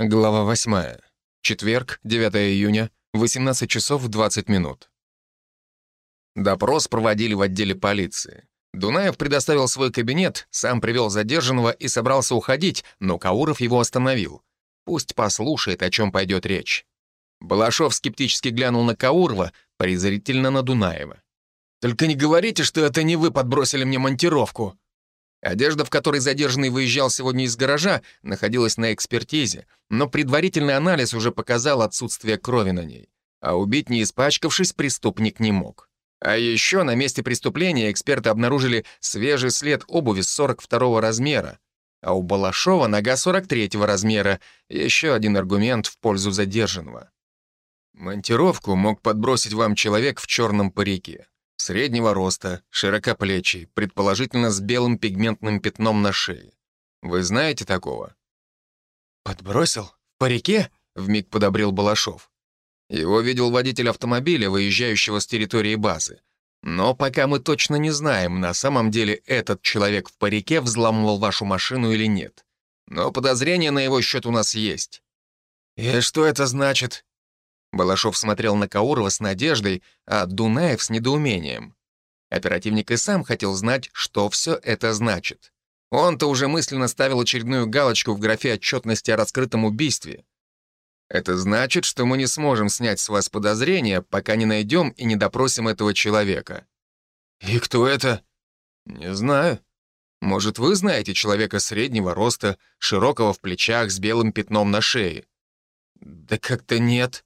Глава 8. Четверг, 9 июня, 18 часов 20 минут. Допрос проводили в отделе полиции. Дунаев предоставил свой кабинет, сам привел задержанного и собрался уходить, но Кауров его остановил. Пусть послушает, о чем пойдет речь. Балашов скептически глянул на Каурова, презрительно на Дунаева. «Только не говорите, что это не вы подбросили мне монтировку!» Одежда, в которой задержанный выезжал сегодня из гаража, находилась на экспертизе, но предварительный анализ уже показал отсутствие крови на ней. А убить, не испачкавшись, преступник не мог. А еще на месте преступления эксперты обнаружили свежий след обуви 42 размера, а у Балашова нога 43 размера, еще один аргумент в пользу задержанного. Монтировку мог подбросить вам человек в черном парике. Среднего роста, широкоплечий, предположительно с белым пигментным пятном на шее. Вы знаете такого? «Подбросил? По реке?» — вмиг подобрел Балашов. Его видел водитель автомобиля, выезжающего с территории базы. Но пока мы точно не знаем, на самом деле этот человек в парике взламывал вашу машину или нет. Но подозрения на его счет у нас есть. «И что это значит?» Балашов смотрел на Каурова с надеждой, а Дунаев с недоумением. Оперативник и сам хотел знать, что все это значит. Он-то уже мысленно ставил очередную галочку в графе отчетности о раскрытом убийстве. Это значит, что мы не сможем снять с вас подозрения, пока не найдем и не допросим этого человека. И кто это? Не знаю. Может, вы знаете человека среднего роста, широкого в плечах, с белым пятном на шее? Да как-то нет.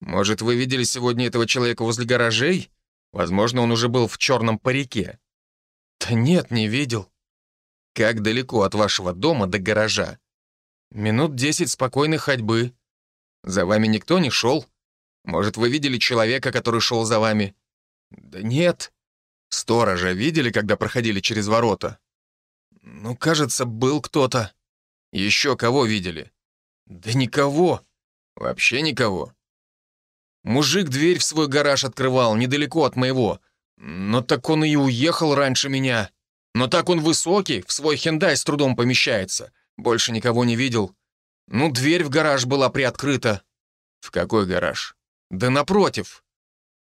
Может, вы видели сегодня этого человека возле гаражей? Возможно, он уже был в черном парике. Да нет, не видел. Как далеко от вашего дома до гаража? Минут десять спокойной ходьбы. За вами никто не шел? Может, вы видели человека, который шел за вами? Да нет. Сторожа видели, когда проходили через ворота? Ну, кажется, был кто-то. Еще кого видели? Да никого. Вообще никого. Мужик дверь в свой гараж открывал, недалеко от моего. Но так он и уехал раньше меня. Но так он высокий, в свой хендай с трудом помещается. Больше никого не видел. Ну, дверь в гараж была приоткрыта. В какой гараж? Да напротив.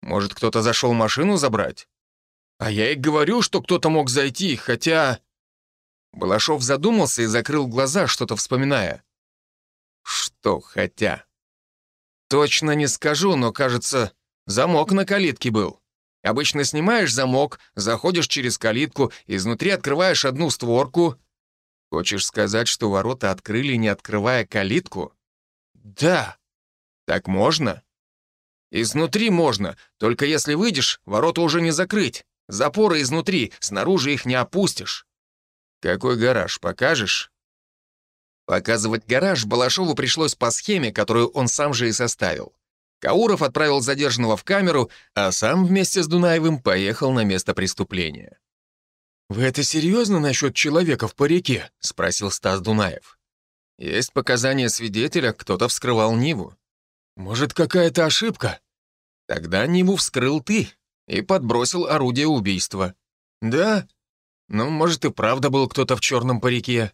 Может, кто-то зашел машину забрать? А я и говорю, что кто-то мог зайти, хотя... Балашов задумался и закрыл глаза, что-то вспоминая. Что хотя? Точно не скажу, но, кажется, замок на калитке был. Обычно снимаешь замок, заходишь через калитку, изнутри открываешь одну створку. Хочешь сказать, что ворота открыли, не открывая калитку? Да. Так можно? Изнутри можно, только если выйдешь, ворота уже не закрыть. Запоры изнутри, снаружи их не опустишь. Какой гараж, покажешь? Показывать гараж Балашову пришлось по схеме, которую он сам же и составил. Кауров отправил задержанного в камеру, а сам вместе с Дунаевым поехал на место преступления. «Вы это серьезно насчет человека в парике?» — спросил Стас Дунаев. «Есть показания свидетеля, кто-то вскрывал Ниву». «Может, какая-то ошибка?» «Тогда Ниву вскрыл ты и подбросил орудие убийства». «Да? Ну, может, и правда был кто-то в черном парике».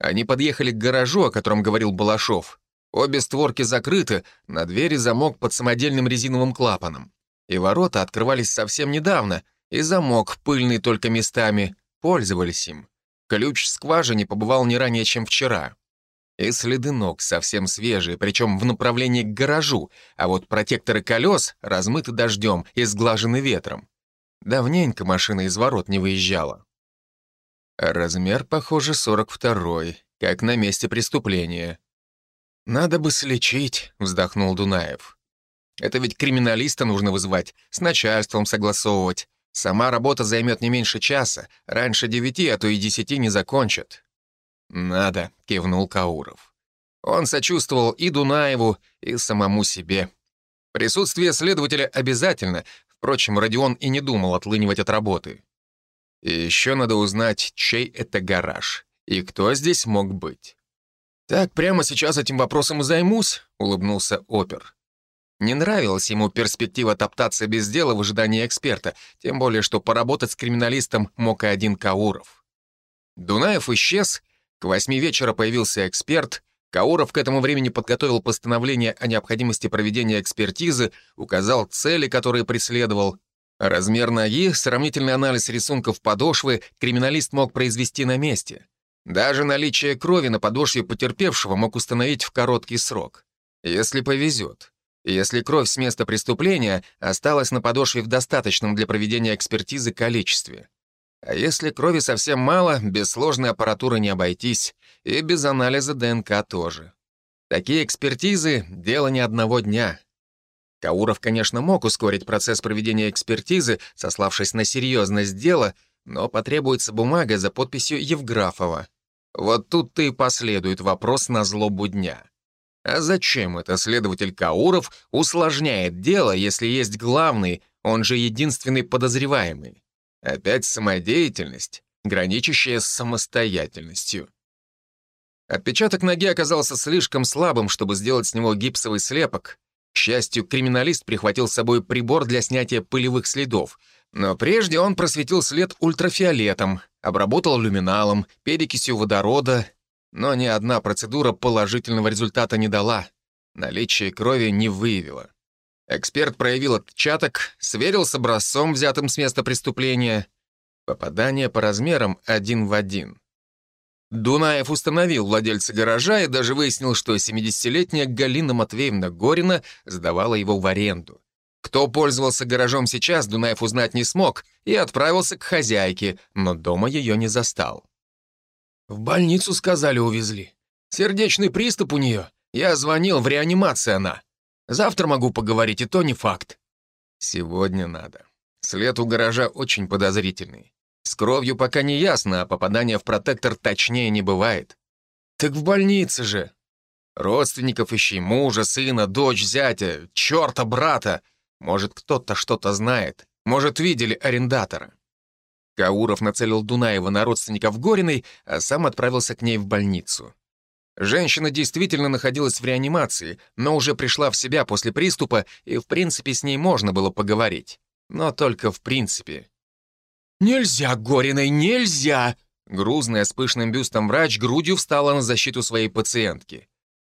Они подъехали к гаражу, о котором говорил Балашов. Обе створки закрыты, на двери замок под самодельным резиновым клапаном. И ворота открывались совсем недавно, и замок, пыльный только местами, пользовались им. Ключ в скважине побывал не ранее, чем вчера. И следы ног совсем свежие, причем в направлении к гаражу, а вот протекторы колес размыты дождем и сглажены ветром. Давненько машина из ворот не выезжала. Размер, похоже, 42-й, как на месте преступления. «Надо бы слечить», — вздохнул Дунаев. «Это ведь криминалиста нужно вызывать, с начальством согласовывать. Сама работа займет не меньше часа, раньше девяти, а то и десяти не закончат». «Надо», — кивнул Кауров. Он сочувствовал и Дунаеву, и самому себе. Присутствие следователя обязательно, впрочем, Родион и не думал отлынивать от работы. И еще надо узнать, чей это гараж и кто здесь мог быть. «Так, прямо сейчас этим вопросом и займусь», — улыбнулся опер. Не нравилась ему перспектива топтаться без дела в ожидании эксперта, тем более, что поработать с криминалистом мог и один Кауров. Дунаев исчез, к восьми вечера появился эксперт, Кауров к этому времени подготовил постановление о необходимости проведения экспертизы, указал цели, которые преследовал. Размер ноги, сравнительный анализ рисунков подошвы криминалист мог произвести на месте. Даже наличие крови на подошве потерпевшего мог установить в короткий срок. Если повезет. Если кровь с места преступления осталась на подошве в достаточном для проведения экспертизы количестве. А если крови совсем мало, без сложной аппаратуры не обойтись, и без анализа ДНК тоже. Такие экспертизы — дело не одного дня. Кауров, конечно, мог ускорить процесс проведения экспертизы, сославшись на серьезность дела, но потребуется бумага за подписью Евграфова. Вот тут-то и последует вопрос на злобу дня. А зачем это следователь Кауров усложняет дело, если есть главный, он же единственный подозреваемый? Опять самодеятельность, граничащая с самостоятельностью. Отпечаток ноги оказался слишком слабым, чтобы сделать с него гипсовый слепок. Счастью, криминалист прихватил с собой прибор для снятия пылевых следов, но прежде он просветил след ультрафиолетом, обработал люминалом, перекисью водорода, но ни одна процедура положительного результата не дала. Наличие крови не выявило. Эксперт проявил отпечаток, сверил с образцом, взятым с места преступления. Попадание по размерам один в один. Дунаев установил владельца гаража и даже выяснил, что 70-летняя Галина Матвеевна Горина сдавала его в аренду. Кто пользовался гаражом сейчас, Дунаев узнать не смог и отправился к хозяйке, но дома ее не застал. «В больницу, сказали, увезли. Сердечный приступ у нее. Я звонил, в реанимации она. Завтра могу поговорить, и то не факт. Сегодня надо. След у гаража очень подозрительный. С кровью пока не ясно, а попадание в протектор точнее не бывает. Так в больнице же. Родственников ищи, мужа, сына, дочь, зятя, черта, брата. Может, кто-то что-то знает. Может, видели арендатора. Кауров нацелил Дунаева на родственников Гориной, а сам отправился к ней в больницу. Женщина действительно находилась в реанимации, но уже пришла в себя после приступа, и в принципе с ней можно было поговорить. Но только в принципе. «Нельзя, Гориной, нельзя!» Грузная с пышным бюстом врач грудью встала на защиту своей пациентки.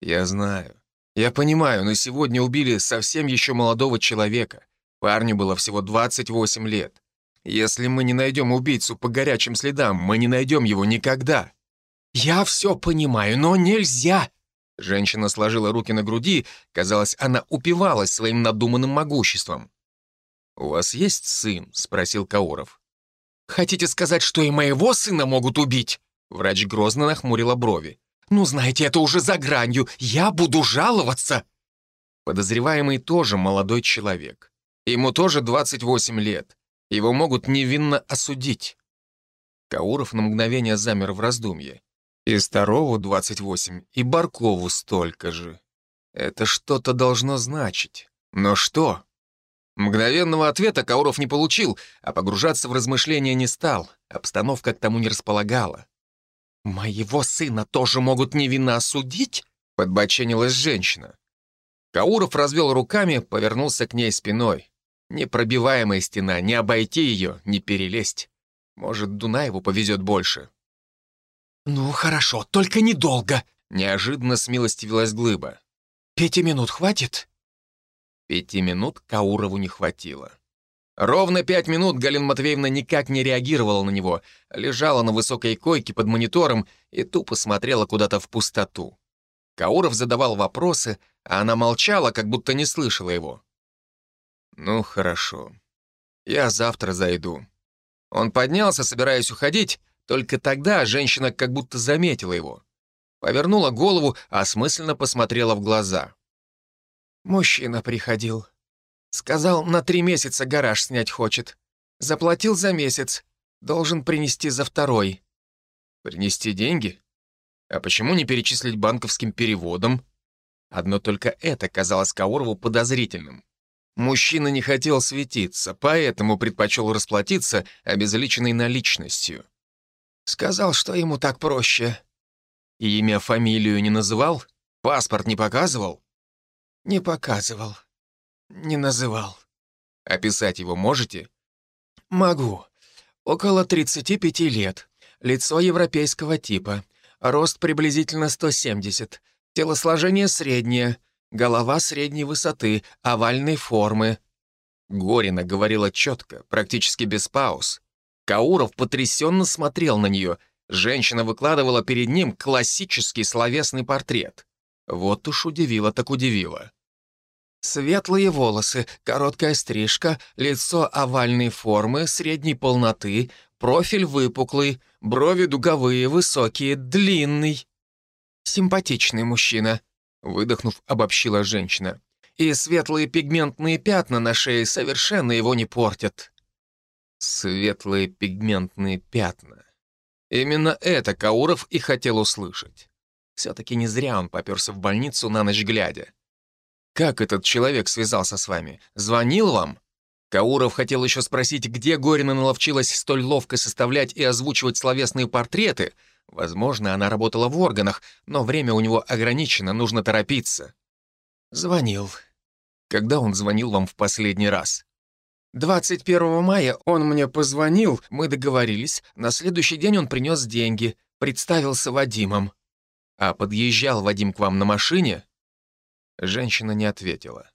«Я знаю. Я понимаю, но сегодня убили совсем еще молодого человека. Парню было всего 28 лет. Если мы не найдем убийцу по горячим следам, мы не найдем его никогда». «Я все понимаю, но нельзя!» Женщина сложила руки на груди, казалось, она упивалась своим надуманным могуществом. «У вас есть сын?» — спросил Кауров. «Хотите сказать, что и моего сына могут убить?» Врач грозно нахмурила брови. «Ну, знаете, это уже за гранью. Я буду жаловаться!» Подозреваемый тоже молодой человек. Ему тоже 28 лет. Его могут невинно осудить. Кауров на мгновение замер в раздумье. И Старову 28, и Баркову столько же. Это что-то должно значить. Но что? Мгновенного ответа Кауров не получил, а погружаться в размышления не стал. Обстановка к тому не располагала. «Моего сына тоже могут невинно осудить?» — подбоченилась женщина. Кауров развел руками, повернулся к ней спиной. Непробиваемая стена, не обойти ее, не перелезть. Может, Дунаеву повезет больше. «Ну, хорошо, только недолго», — неожиданно смилостивилась глыба. «Пяти минут хватит?» Пяти минут Каурову не хватило. Ровно пять минут Галина Матвеевна никак не реагировала на него, лежала на высокой койке под монитором и тупо смотрела куда-то в пустоту. Кауров задавал вопросы, а она молчала, как будто не слышала его. «Ну, хорошо. Я завтра зайду». Он поднялся, собираясь уходить, только тогда женщина как будто заметила его. Повернула голову, осмысленно посмотрела в глаза. «Мужчина приходил. Сказал, на три месяца гараж снять хочет. Заплатил за месяц. Должен принести за второй». «Принести деньги? А почему не перечислить банковским переводом?» Одно только это казалось Каурову подозрительным. Мужчина не хотел светиться, поэтому предпочел расплатиться обезличенной наличностью. Сказал, что ему так проще. И имя, фамилию не называл? Паспорт не показывал? Не показывал. Не называл. Описать его можете? Могу. Около 35 лет. Лицо европейского типа. Рост приблизительно 170. Телосложение среднее, голова средней высоты, овальной формы. Горина говорила четко, практически без пауз. Кауров потрясенно смотрел на нее. Женщина выкладывала перед ним классический словесный портрет. Вот уж удивило так удивило. Светлые волосы, короткая стрижка, лицо овальной формы, средней полноты, профиль выпуклый, брови дуговые, высокие, длинный. Симпатичный мужчина, выдохнув, обобщила женщина. И светлые пигментные пятна на шее совершенно его не портят. Светлые пигментные пятна. Именно это Кауров и хотел услышать. Все-таки не зря он поперся в больницу на ночь глядя. «Как этот человек связался с вами? Звонил вам?» Кауров хотел еще спросить, где Горина наловчилась столь ловко составлять и озвучивать словесные портреты. Возможно, она работала в органах, но время у него ограничено, нужно торопиться. «Звонил». «Когда он звонил вам в последний раз?» 21 мая он мне позвонил, мы договорились. На следующий день он принес деньги, представился Вадимом. А подъезжал Вадим к вам на машине? Женщина не ответила.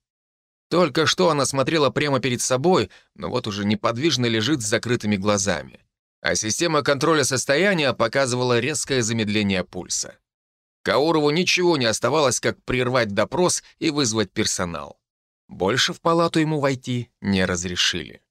Только что она смотрела прямо перед собой, но вот уже неподвижно лежит с закрытыми глазами. А система контроля состояния показывала резкое замедление пульса. Каурову ничего не оставалось, как прервать допрос и вызвать персонал. Больше в палату ему войти не разрешили.